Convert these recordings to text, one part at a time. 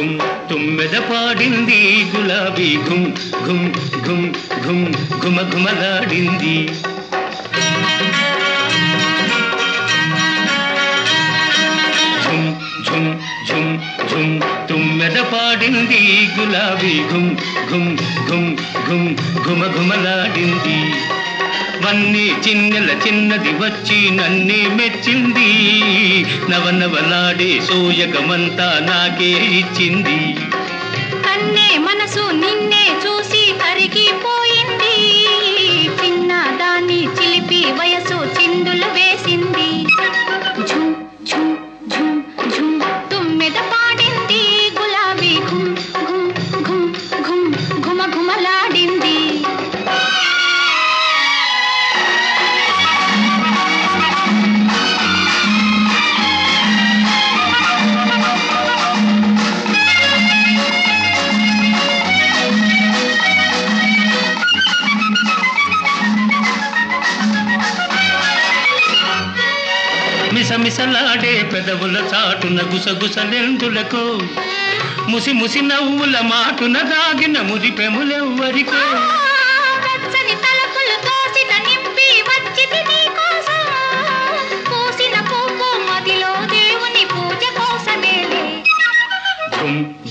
ఘుమ్ తుమ్మెద పాడింది గులాబీ ఘుమ్ ఘుమ్ ఘుమ్ ఘుమ్ ఘుమ ఘుమలాడింది ఝుమ్ ఝుమ్ ఝుమ్ తుమ్మెద పాడింది గులాబీ ఘుమ్ ఘుమ్ ఘుమ్ ఘుమ్ ఘుమ ఘుమలాడింది. వన్నీ చిన్నెల చిన్నది వచ్చి నన్నే మెచ్చింది. నవనవలాడే సోయగమంతా నాకే ఇచ్చింది. కన్నే మనసు నిన్నే చూ మిసమిసలాడే పెదవుల చాటున గుసగుసలెందులకు ముసి ముసి నవ్వుల మాటున దాగిన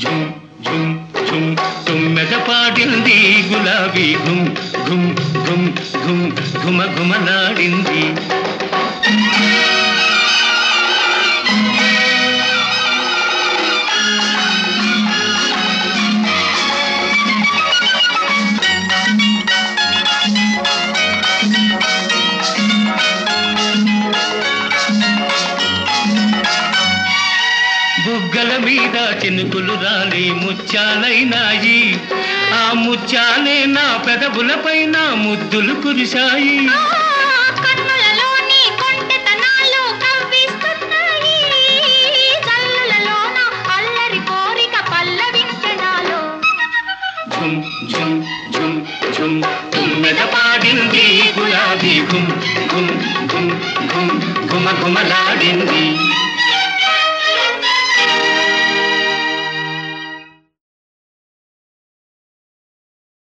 ఝుమ్ ఝుమ్ తుమ్మెద పాడింది గులాబీ. ఘుమ్ ఘుమ్ ఘుమ్ ఘుమ్ ఘుమ ఘుమలాడింది. బుగ్గల మీద చినుకులు రాలి ముత్యాలైనాయి. ఆ ముత్యాలే నా పెదవుల పైన ముద్దులు కురిశాయి. తుమ్మెద పాడింది గులాబీ ఘుమ్ ఘుమ్ ఘుమ్ ఘుమ్ ఘుమ ఘుమలాడింది.